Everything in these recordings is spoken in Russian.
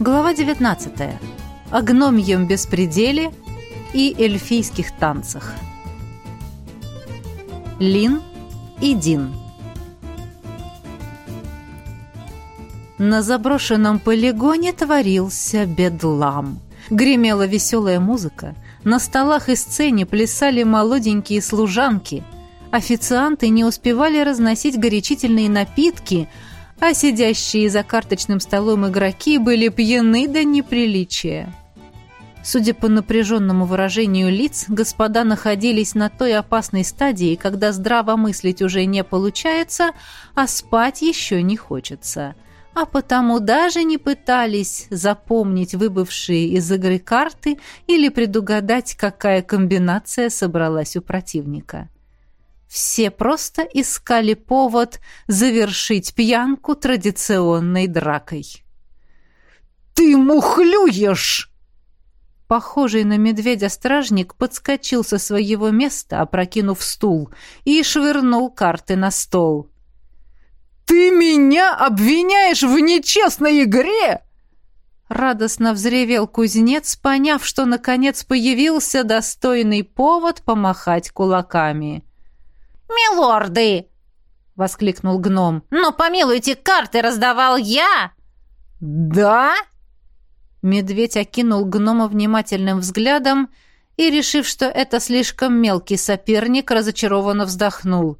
Глава 19. О гномьем беспределе и эльфийских танцах. Лин и Дин. На заброшенном полигоне творился бедлам. Гремела веселая музыка. На столах и сцене плясали молоденькие служанки. Официанты не успевали разносить горячительные напитки – а сидящие за карточным столом игроки были пьяны до неприличия. Судя по напряженному выражению лиц, господа находились на той опасной стадии, когда здраво мыслить уже не получается, а спать еще не хочется. А потому даже не пытались запомнить выбывшие из игры карты или предугадать, какая комбинация собралась у противника. Все просто искали повод завершить пьянку традиционной дракой. «Ты мухлюешь!» Похожий на медведя стражник подскочил со своего места, опрокинув стул, и швырнул карты на стол. «Ты меня обвиняешь в нечестной игре?» Радостно взревел кузнец, поняв, что наконец появился достойный повод помахать кулаками. «Милорды!» — воскликнул гном. «Но, помилуйте, карты раздавал я!» «Да?» Медведь окинул гнома внимательным взглядом и, решив, что это слишком мелкий соперник, разочарованно вздохнул.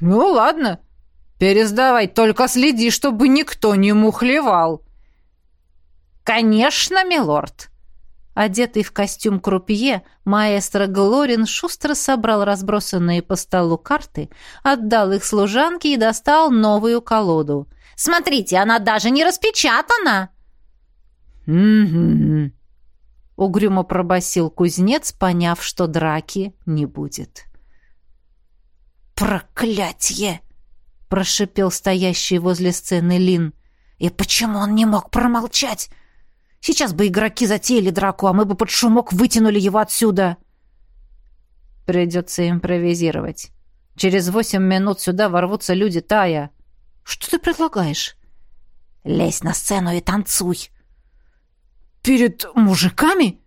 «Ну, ладно, пересдавай, только следи, чтобы никто не мухлевал». «Конечно, милорд!» Одетый в костюм крупье, маэстро Глорин шустро собрал разбросанные по столу карты, отдал их служанке и достал новую колоду. «Смотрите, она даже не распечатана!» «Угу», — угрюмо пробасил кузнец, поняв, что драки не будет. «Проклятье!» — прошипел стоящий возле сцены Лин. «И почему он не мог промолчать?» Сейчас бы игроки затеяли драку, а мы бы под шумок вытянули его отсюда. Придется импровизировать. Через восемь минут сюда ворвутся люди Тая. Что ты предлагаешь? Лезь на сцену и танцуй. Перед мужиками?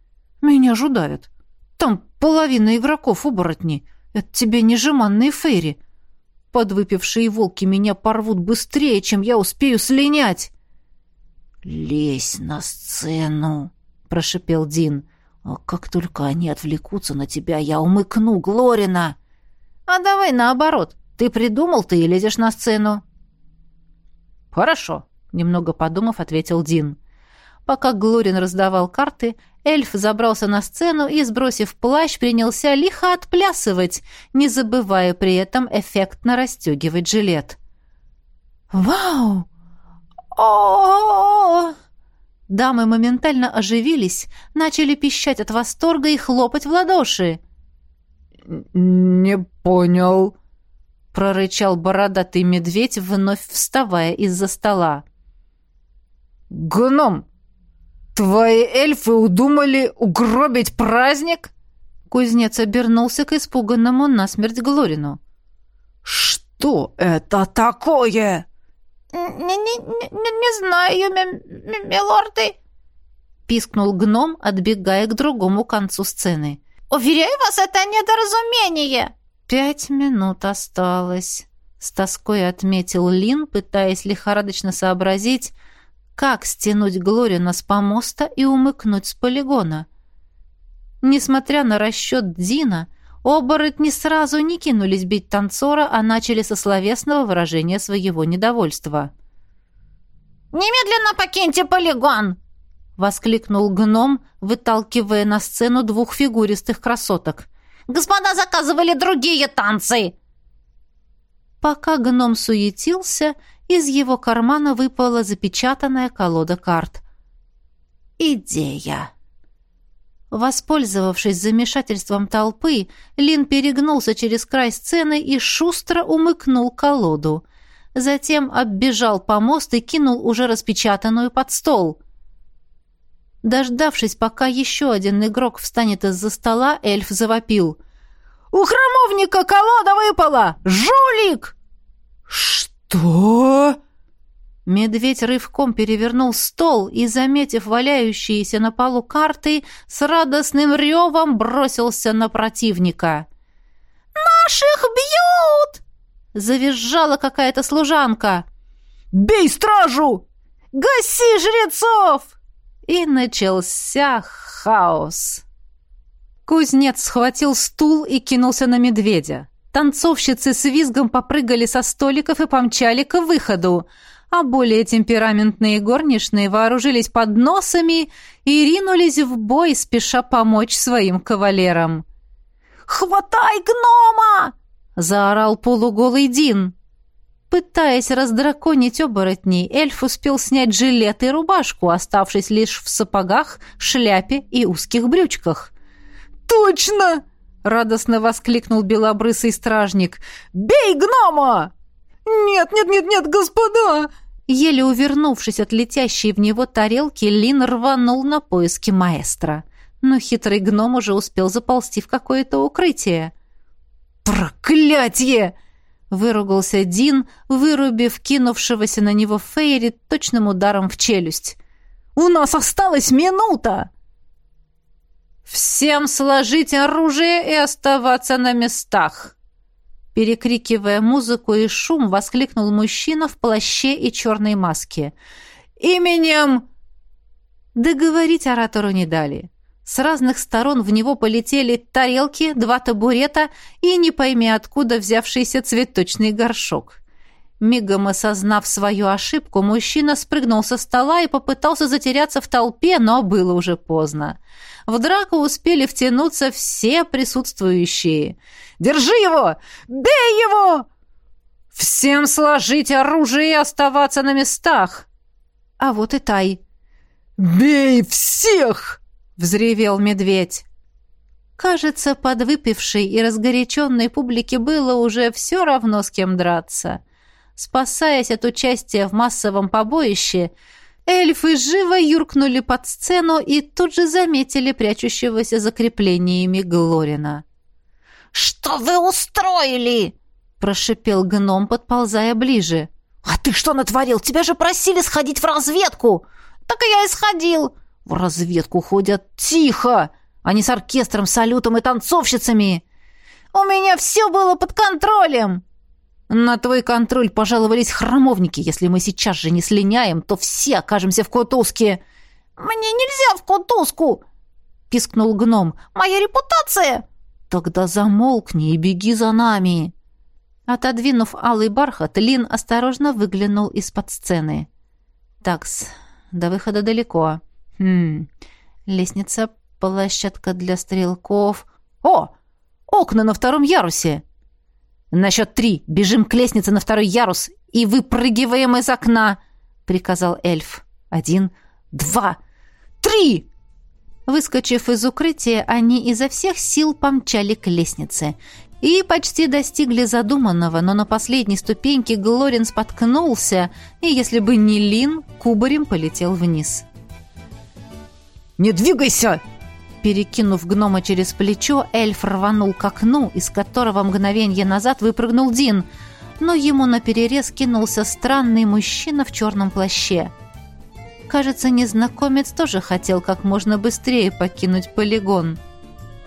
Меня жудавят. Там половина игроков оборотни. Это тебе не жеманные фейри. Подвыпившие волки меня порвут быстрее, чем я успею слинять. «Лезь на сцену!» — прошипел Дин. «А как только они отвлекутся на тебя, я умыкну Глорина!» «А давай наоборот. Ты придумал, ты и лезешь на сцену». «Хорошо», — немного подумав, ответил Дин. Пока Глорин раздавал карты, эльф забрался на сцену и, сбросив плащ, принялся лихо отплясывать, не забывая при этом эффектно расстегивать жилет. «Вау!» О Дамы моментально оживились, начали пищать от восторга и хлопать в ладоши. «Не понял», — прорычал бородатый медведь, вновь вставая из-за стола. «Гном, твои эльфы удумали угробить праздник?» Кузнец обернулся к испуганному насмерть Глорину. «Что это такое?» «Не, не, не, не знаю, милорды», — пискнул гном, отбегая к другому концу сцены. «Уверяю вас, это недоразумение!» «Пять минут осталось», — с тоской отметил Лин, пытаясь лихорадочно сообразить, как стянуть Глорина с помоста и умыкнуть с полигона. Несмотря на расчет Дина, — Оборотни сразу не кинулись бить танцора, а начали со словесного выражения своего недовольства. «Немедленно покиньте полигон!» — воскликнул гном, выталкивая на сцену двух фигуристых красоток. «Господа заказывали другие танцы!» Пока гном суетился, из его кармана выпала запечатанная колода карт. «Идея!» Воспользовавшись замешательством толпы, Лин перегнулся через край сцены и шустро умыкнул колоду. Затем оббежал помост и кинул уже распечатанную под стол. Дождавшись, пока еще один игрок встанет из-за стола, эльф завопил. «У храмовника колода выпала! Жулик!» «Что?» Медведь рывком перевернул стол и, заметив валяющиеся на полу карты, с радостным ревом бросился на противника. «Наших бьют!» — завизжала какая-то служанка. «Бей стражу!» «Гаси жрецов!» И начался хаос. Кузнец схватил стул и кинулся на медведя. Танцовщицы с визгом попрыгали со столиков и помчали к выходу, а более темпераментные горничные вооружились подносами и ринулись в бой, спеша помочь своим кавалерам. «Хватай гнома!» — заорал полуголый Дин. Пытаясь раздраконить оборотней, эльф успел снять жилет и рубашку, оставшись лишь в сапогах, шляпе и узких брючках. «Точно!» — радостно воскликнул белобрысый стражник. «Бей гнома!» «Нет, нет, нет, нет, господа!» Еле увернувшись от летящей в него тарелки, Лин рванул на поиски маэстро. Но хитрый гном уже успел заползти в какое-то укрытие. «Проклятье!» — выругался Дин, вырубив кинувшегося на него Фейри точным ударом в челюсть. «У нас осталась минута!» «Всем сложить оружие и оставаться на местах!» Перекрикивая музыку и шум, воскликнул мужчина в плаще и черной маске. «Именем...» Договорить оратору не дали. С разных сторон в него полетели тарелки, два табурета и не пойми откуда взявшийся цветочный горшок. Мигом осознав свою ошибку, мужчина спрыгнул со стола и попытался затеряться в толпе, но было уже поздно. В драку успели втянуться все присутствующие. «Держи его! Бей его!» «Всем сложить оружие и оставаться на местах!» А вот и Тай. «Бей всех!» взревел медведь. Кажется, подвыпившей и разгоряченной публике было уже все равно с кем драться. Спасаясь от участия в массовом побоище, эльфы живо юркнули под сцену и тут же заметили прячущегося за креплениями Глорина. «Что вы устроили?» — прошипел гном, подползая ближе. «А ты что натворил? Тебя же просили сходить в разведку!» «Так я и сходил!» В разведку ходят тихо, а не с оркестром, салютом и танцовщицами. У меня все было под контролем. На твой контроль пожаловались храмовники. Если мы сейчас же не слиняем, то все окажемся в Кутузке. Мне нельзя в Кутузку, пискнул гном. Моя репутация. Тогда замолкни и беги за нами. Отодвинув алый бархат, Лин осторожно выглянул из-под сцены. Такс, до выхода далеко. Хм, лестница, площадка для стрелков. О, окна на втором ярусе. На счет три бежим к лестнице на второй ярус и выпрыгиваем из окна, приказал эльф. Один, два, три! Выскочив из укрытия, они изо всех сил помчали к лестнице и почти достигли задуманного, но на последней ступеньке Глорин споткнулся, и если бы не Лин, кубарем полетел вниз. Не двигайся!» Перекинув гнома через плечо, эльф рванул к окну, из которого мгновенье назад выпрыгнул Дин, но ему наперерез кинулся странный мужчина в черном плаще. Кажется, незнакомец тоже хотел как можно быстрее покинуть полигон.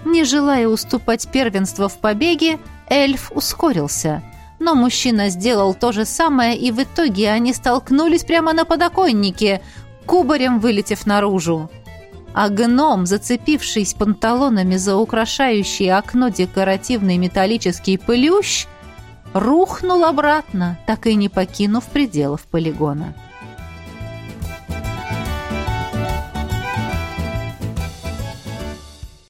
Не желая уступать первенство в побеге, эльф ускорился. Но мужчина сделал то же самое, и в итоге они столкнулись прямо на подоконнике, кубарем вылетев наружу а гном, зацепившись панталонами за украшающий окно декоративный металлический плющ, рухнул обратно, так и не покинув пределов полигона.